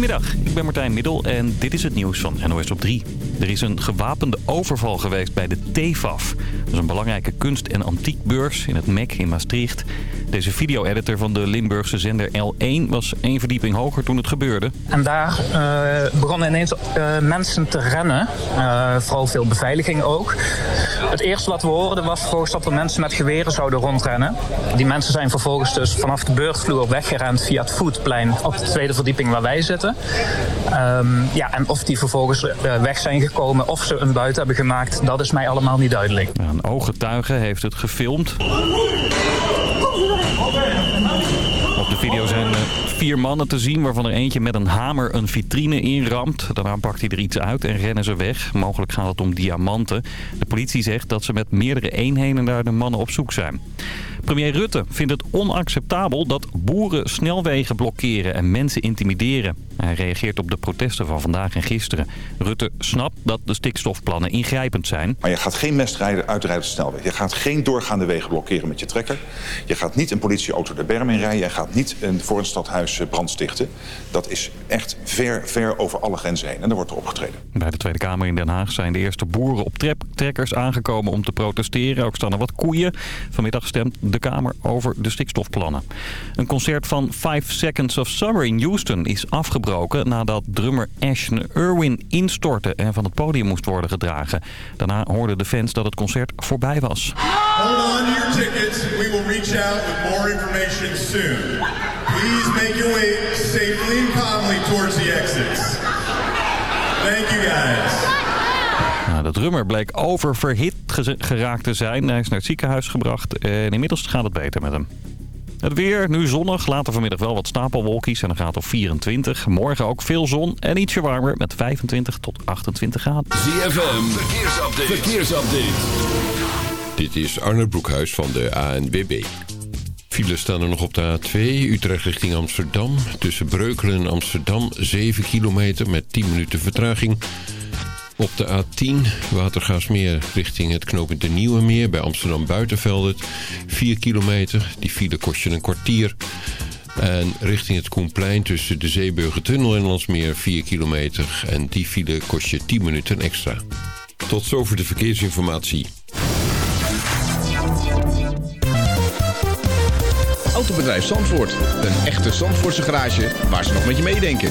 Goedemiddag, ik ben Martijn Middel en dit is het nieuws van NOS op 3. Er is een gewapende overval geweest bij de TFAF. Dat is een belangrijke kunst- en antiekbeurs in het MEC in Maastricht. Deze video-editor van de Limburgse zender L1 was één verdieping hoger toen het gebeurde. En daar uh, begonnen ineens uh, mensen te rennen. Uh, vooral veel beveiliging ook. Het eerste wat we hoorden was volgens dat er mensen met geweren zouden rondrennen. Die mensen zijn vervolgens dus vanaf de beursvloer weggerend via het voetplein op de tweede verdieping waar wij zitten. Um, ja, en of die vervolgens weg zijn gekomen of ze een buiten hebben gemaakt, dat is mij allemaal niet duidelijk. Ja, een ooggetuige heeft het gefilmd. Op de video zijn eh, vier mannen te zien, waarvan er eentje met een hamer een vitrine inramt. Daarna pakt hij er iets uit en rennen ze weg. Mogelijk gaat het om diamanten. De politie zegt dat ze met meerdere eenheden naar de mannen op zoek zijn. Premier Rutte vindt het onacceptabel dat boeren snelwegen blokkeren en mensen intimideren. Hij reageert op de protesten van vandaag en gisteren. Rutte snapt dat de stikstofplannen ingrijpend zijn. Maar je gaat geen mest rijden, uitrijden op de snelweg. Je gaat geen doorgaande wegen blokkeren met je trekker. Je gaat niet een politieauto de berm in rijden. Je gaat niet een, voor een stadhuis brand stichten. Dat is echt ver, ver over alle grenzen heen. En daar wordt er opgetreden. Bij de Tweede Kamer in Den Haag zijn de eerste boeren op trekkers aangekomen om te protesteren. Ook staan er wat koeien. Vanmiddag stemt de Kamer over de stikstofplannen. Een concert van 5 Seconds of Summer in Houston is afgebroken... nadat drummer Ashton Irwin instortte en van het podium moest worden gedragen. Daarna hoorden de fans dat het concert voorbij was. Hold on to your tickets. We will reach out with more information soon. Please make your way safely and calmly towards the exits. Thank you guys. De drummer bleek oververhit geraakt te zijn. Hij is naar het ziekenhuis gebracht en inmiddels gaat het beter met hem. Het weer, nu zonnig, later vanmiddag wel wat stapelwolkies en dan gaat op 24. Morgen ook veel zon en ietsje warmer met 25 tot 28 graden. ZFM, verkeersupdate. verkeersupdate. Dit is Arne Broekhuis van de ANWB. Files staan er nog op de A2, Utrecht richting Amsterdam. Tussen Breukelen en Amsterdam 7 kilometer met 10 minuten vertraging... Op de A10 Watergaasmeer richting het knooppunt de Nieuwe Meer bij Amsterdam Buitenveldert. 4 kilometer, die file kost je een kwartier. En richting het Koenplein tussen de Zeeburgertunnel en Landsmeer 4 kilometer. En die file kost je 10 minuten extra. Tot zover de verkeersinformatie. Autobedrijf Zandvoort. Een echte Zandvoortse garage waar ze nog met je meedenken.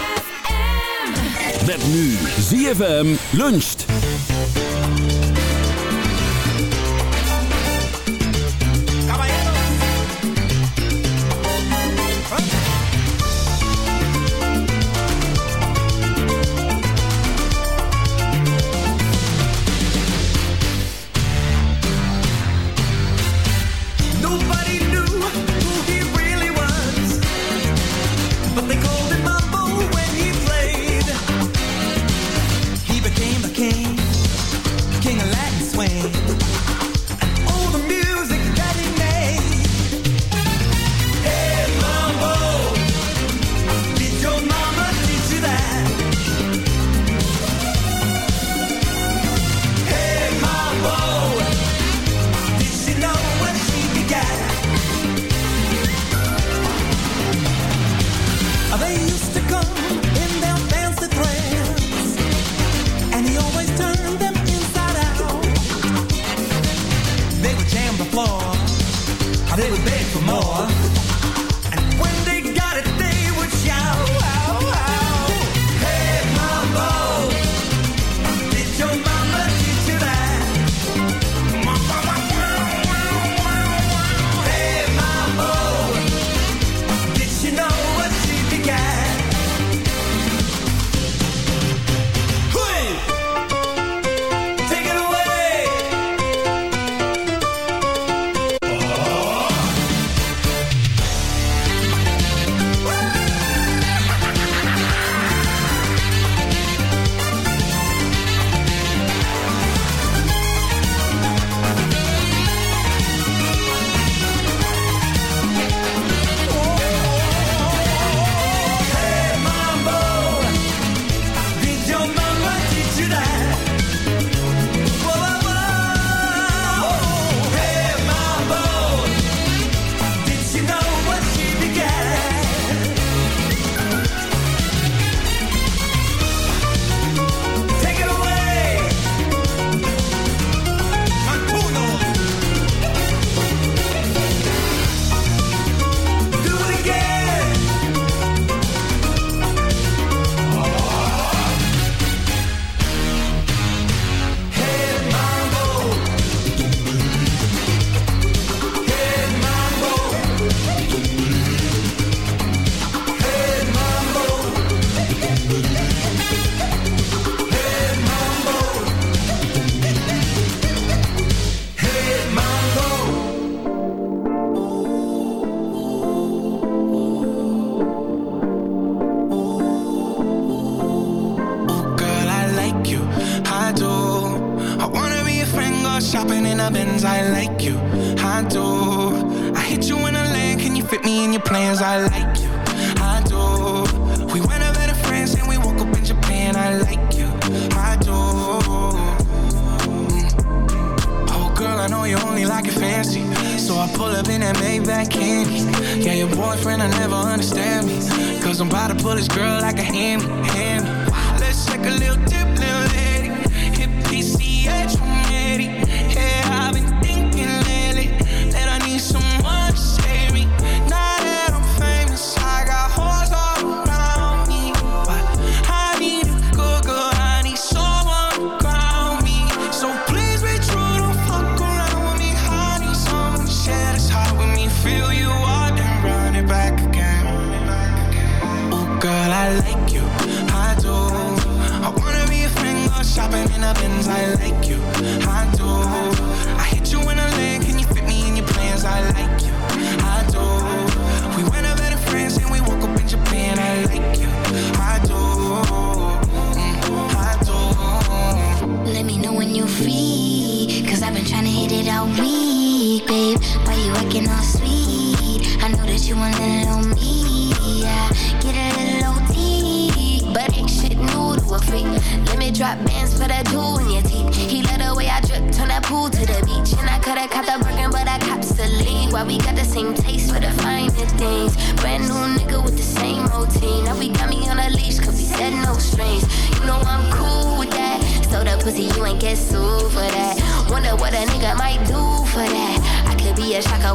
Met nu ZFM luncht.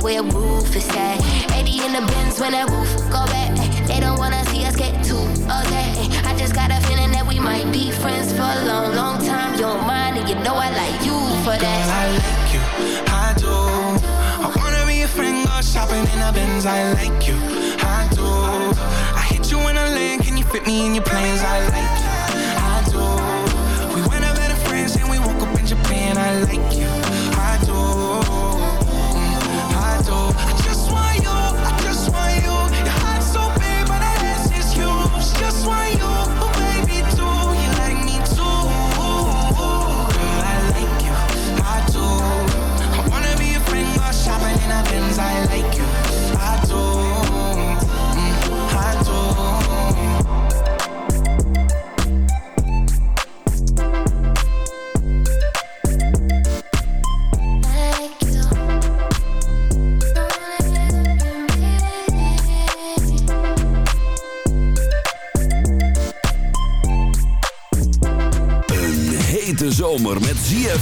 where roof is at. 80 in the bins when that roof go back. They don't wanna see us get too upset. I just got a feeling that we might be friends for a long, long time. You're mine, and you know I like you for that. Girl, I like you, I do. I wanna be a friend, go shopping in the bins. I like you, I do. I hit you in a land, can you fit me in your plans? I like you, I do. We went out a friends and we woke up in Japan. I like you.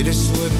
It is slipping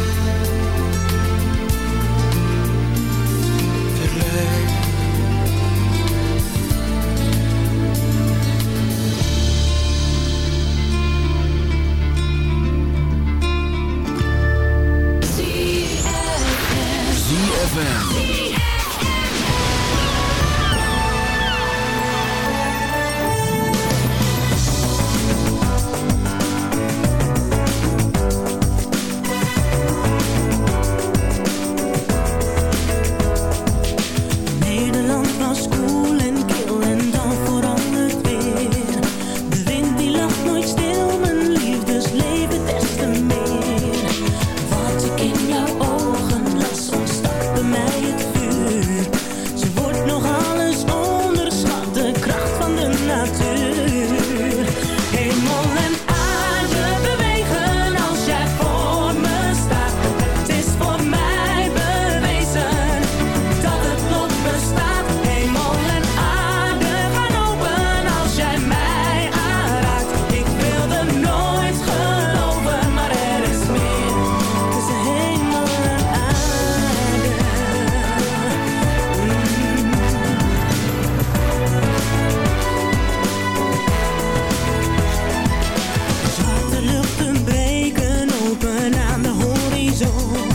so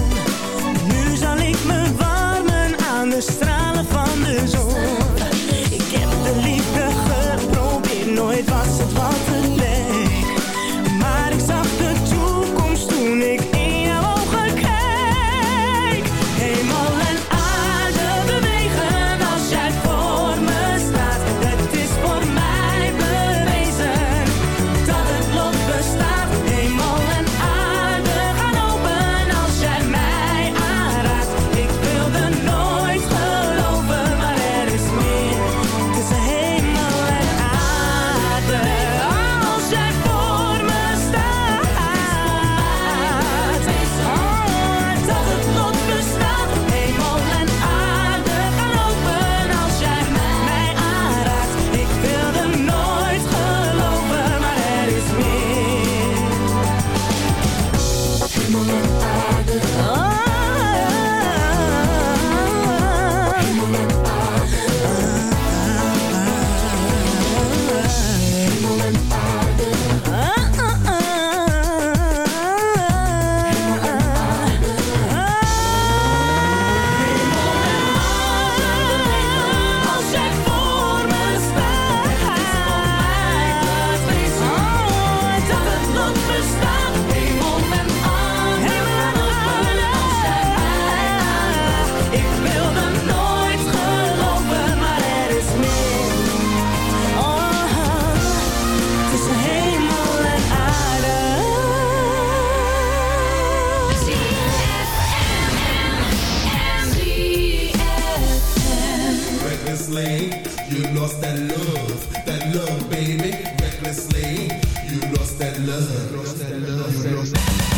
that love, that love, baby, recklessly. You lost that love, you lost that love, you lost that love.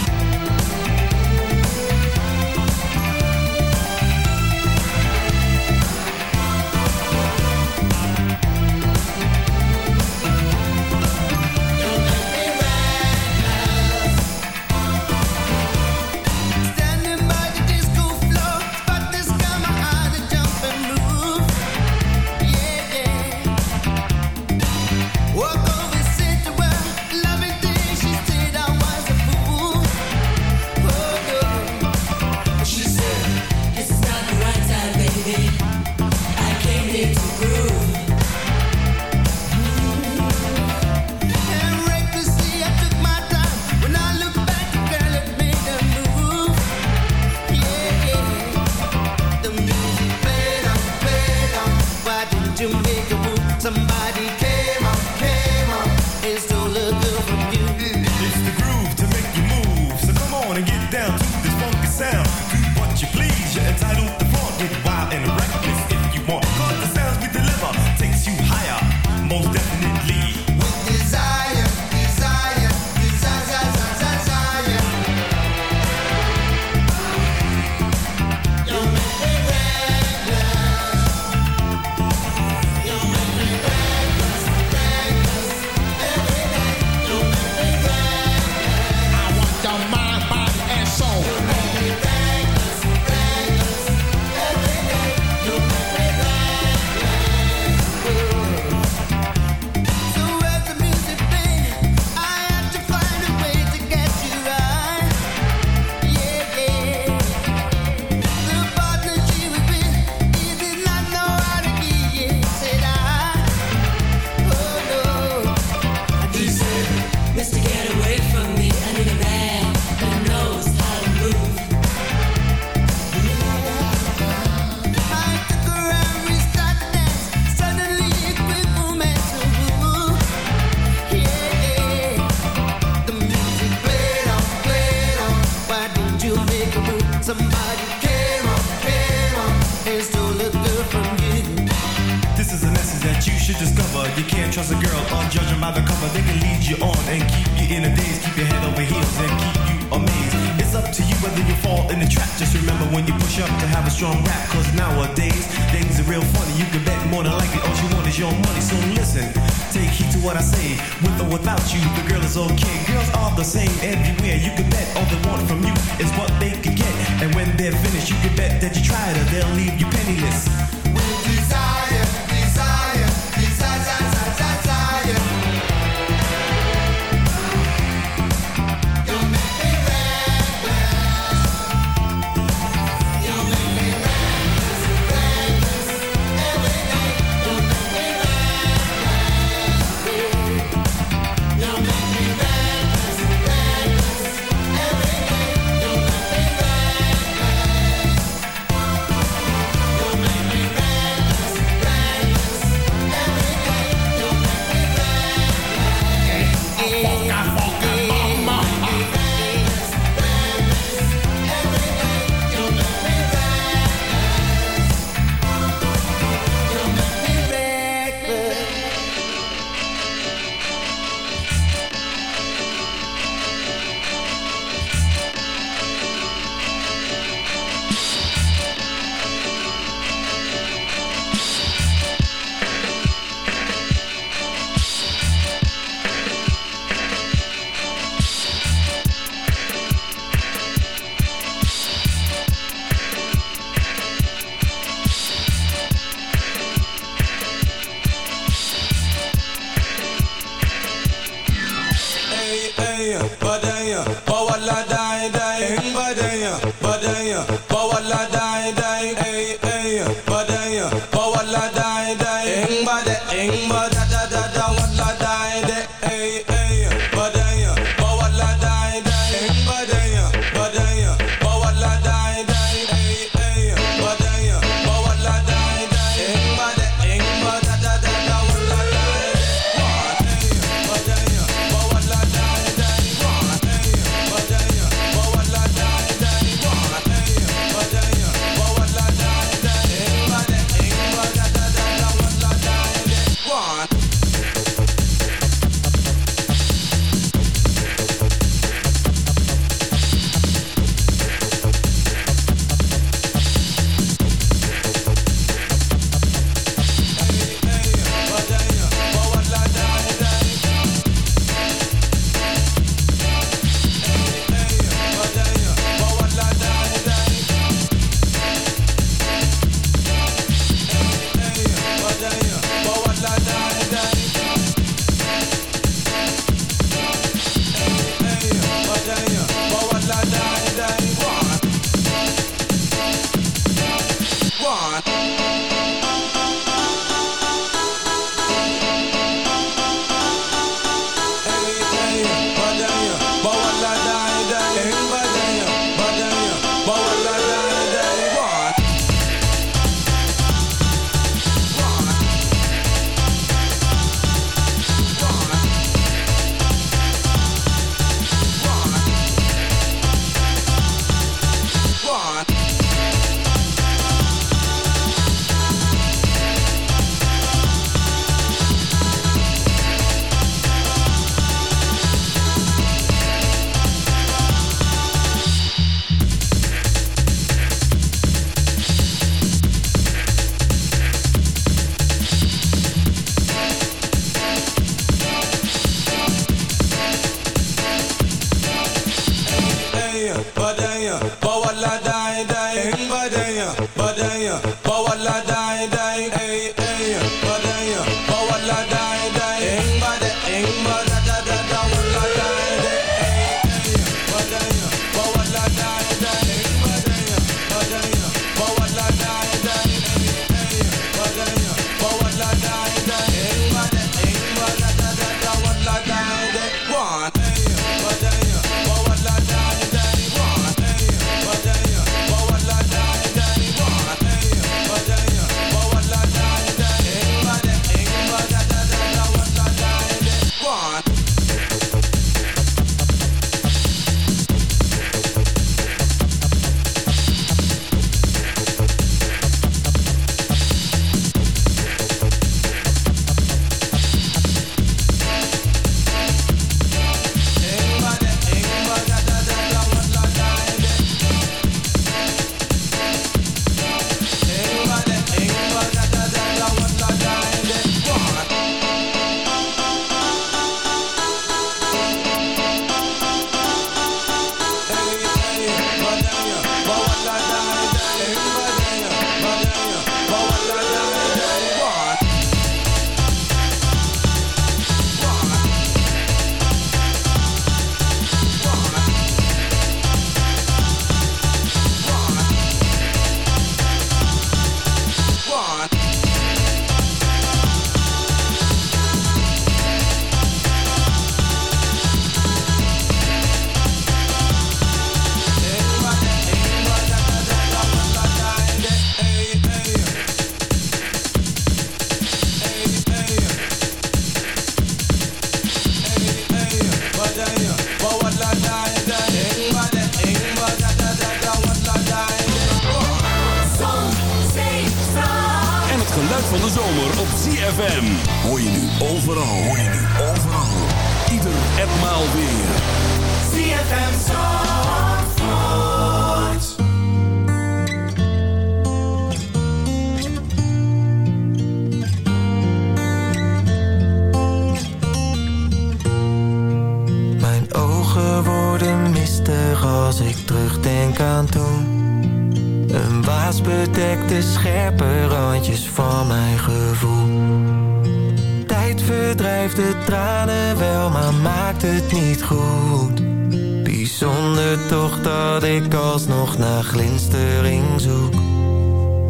alsnog naar glinstering zoek.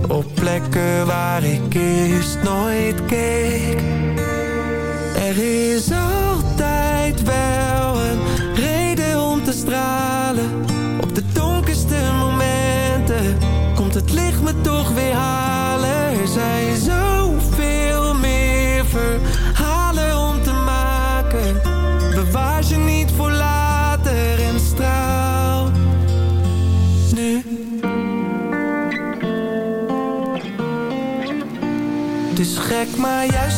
Op plekken waar ik eerst nooit keek. Er is altijd wel een reden om te stralen. Op de donkerste momenten Komt het licht me toch weer halen. Zij zijn zo maar juist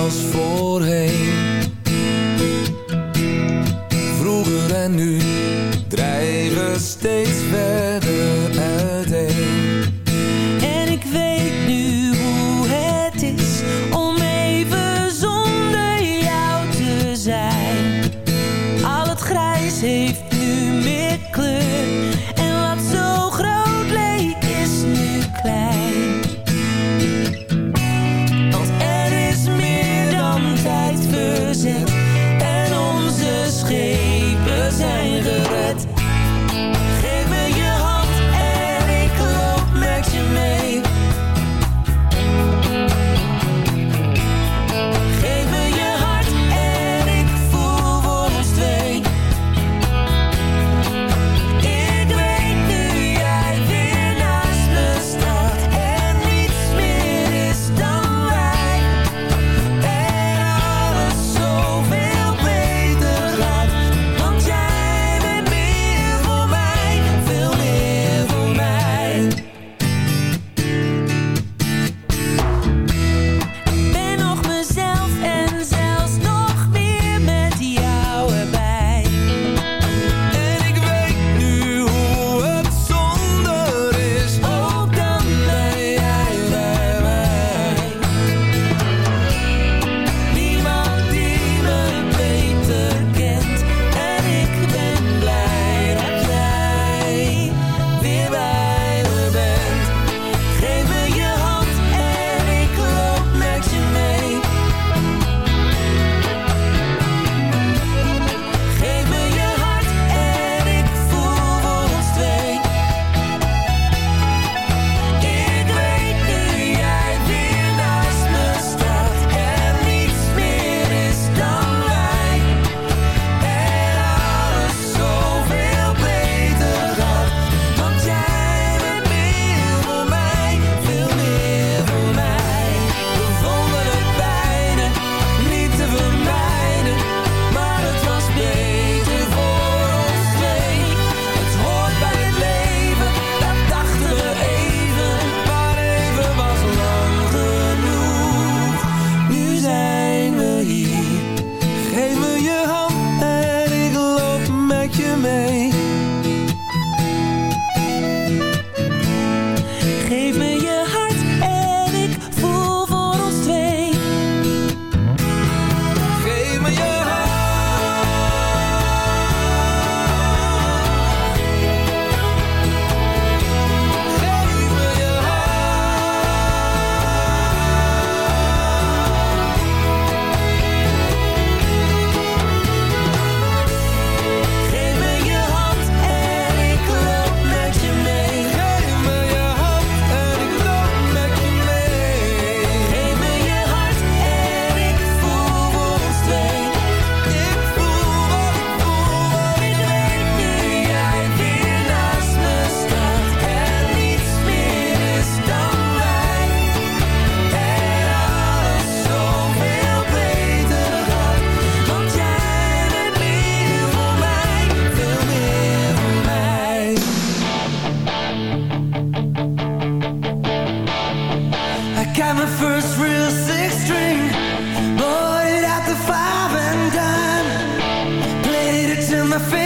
als voorheen. Vroeger en nu drijven steeds weg. my face.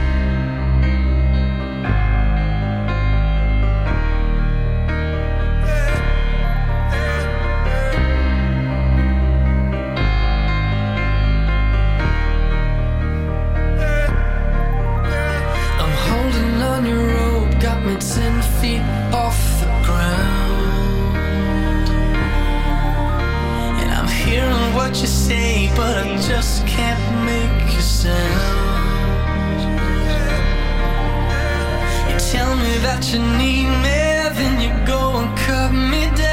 what you say, but I just can't make a sound. You tell me that you need me, then you go and cut me down.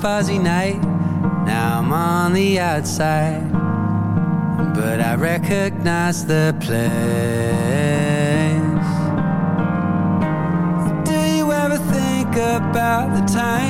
fuzzy night. Now I'm on the outside, but I recognize the place. Do you ever think about the time?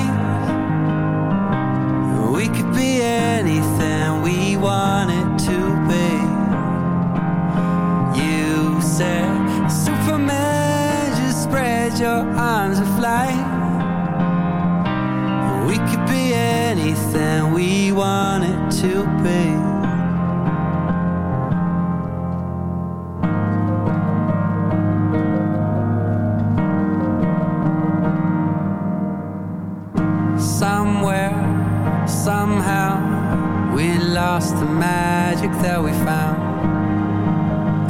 that we found.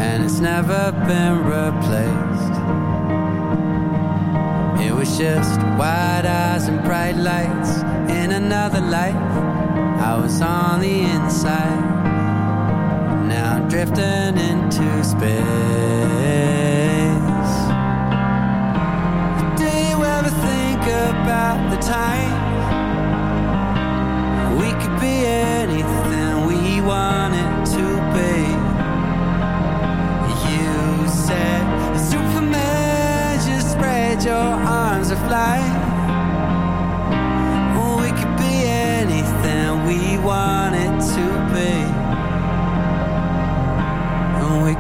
And it's never been replaced. It was just wide eyes and bright lights. In another life I was on the inside. Now I'm drifting into space. Do you ever think about the time.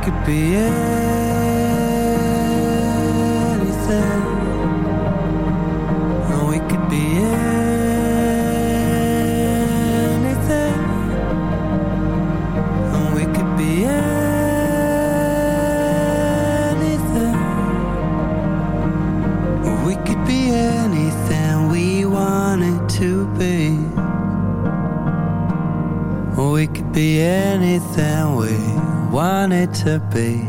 could be anything. Oh, we could be anything. Oh, we could be anything. Oh, we could be anything we wanted to be. We could be anything want it to be.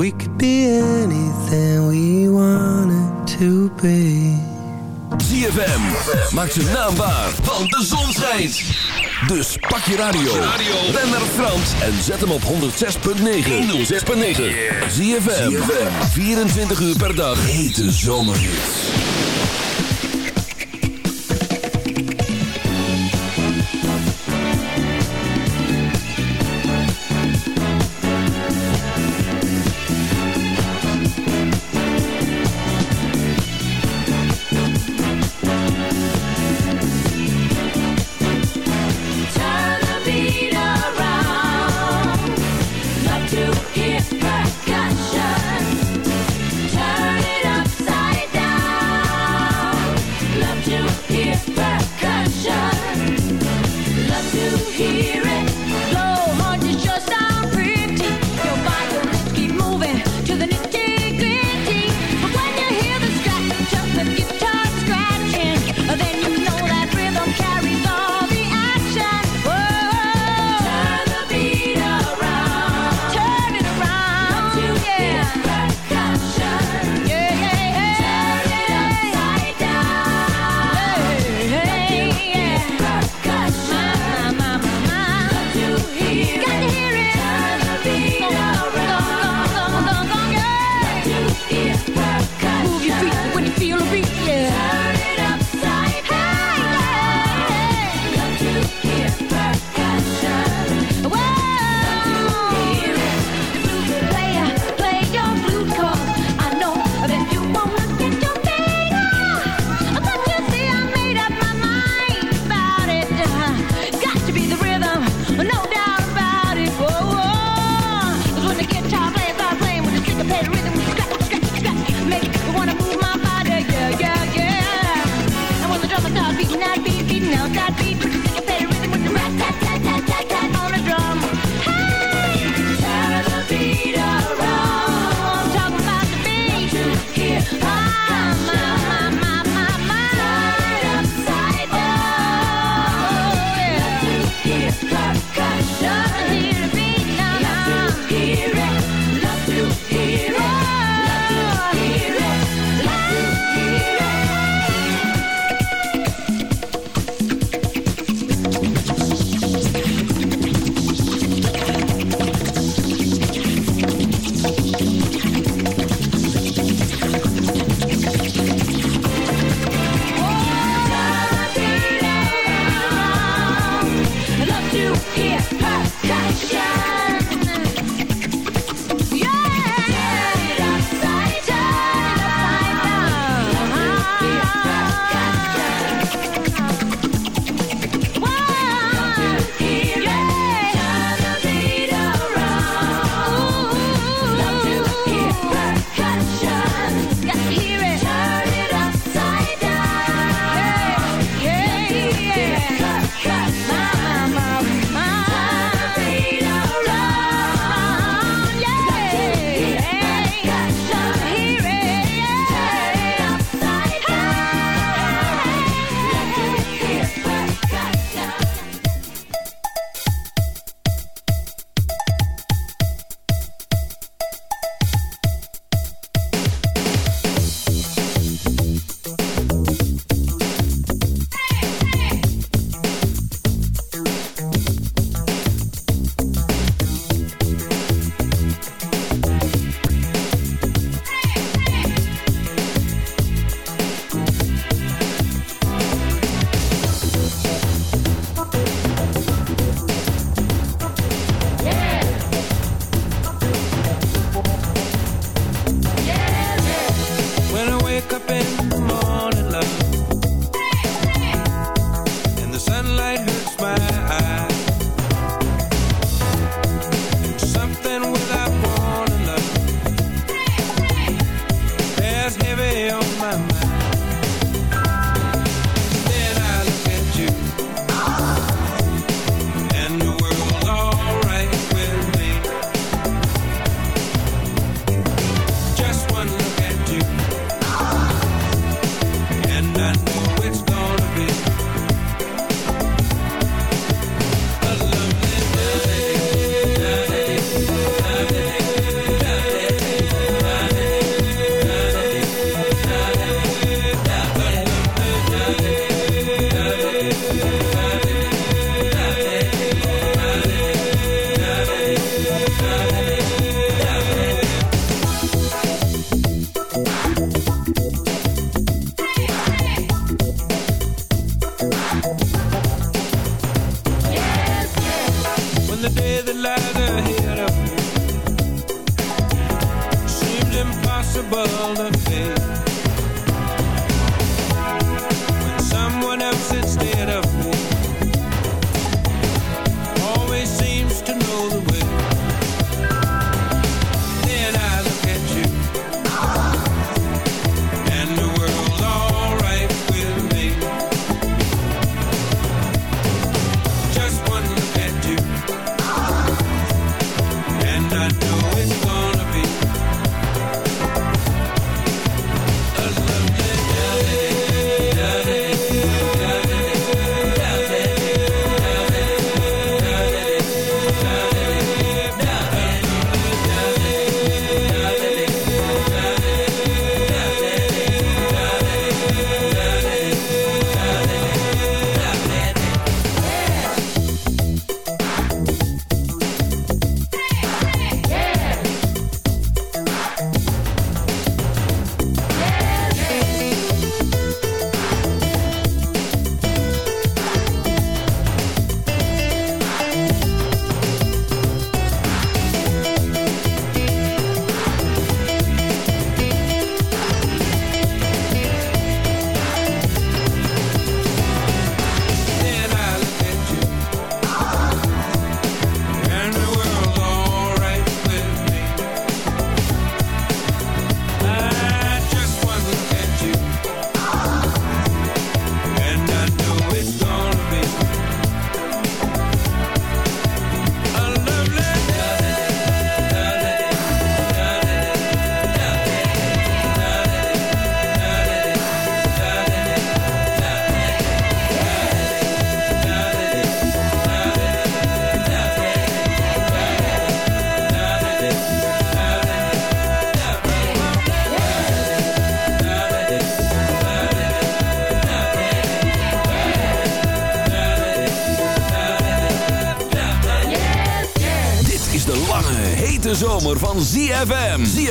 We could be anything we wanted to be. ZFM, maak ze naambaar, want de zon schijnt. Dus pak je radio, ren naar Frans en zet hem op 106.9. 106.9, ZFM, 24 uur per dag, hete zomerhits.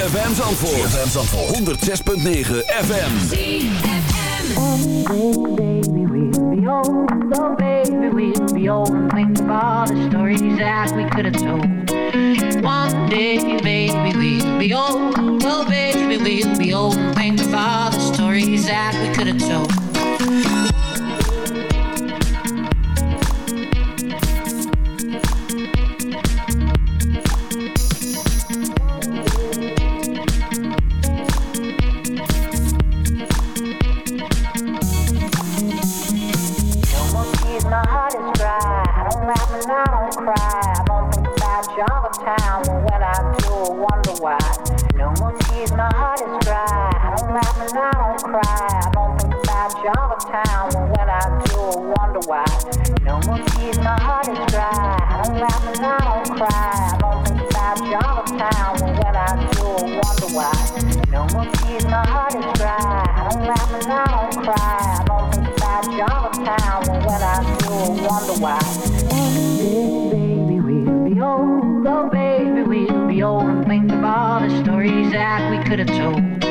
ZFM. ZFM Zandvoort. ZFM Zandvoort. 106.9 FM. Oh, baby, we'll be old. Oh, baby, we'll be old. And think of stories that we could have told. One day, baby, we'll be old. Oh, baby, we'll be old. And think of stories that we could have told. Why. No more tears, my heart is dry. I don't laugh and I don't cry. I don't think about time. But when I do, I wonder why. No more tears, my heart is dry. I don't laugh and I don't cry. I don't think about time. But when I do, I wonder why. Baby, we'll be old. Oh, baby, we'll be old. And think of all the stories that we could have told.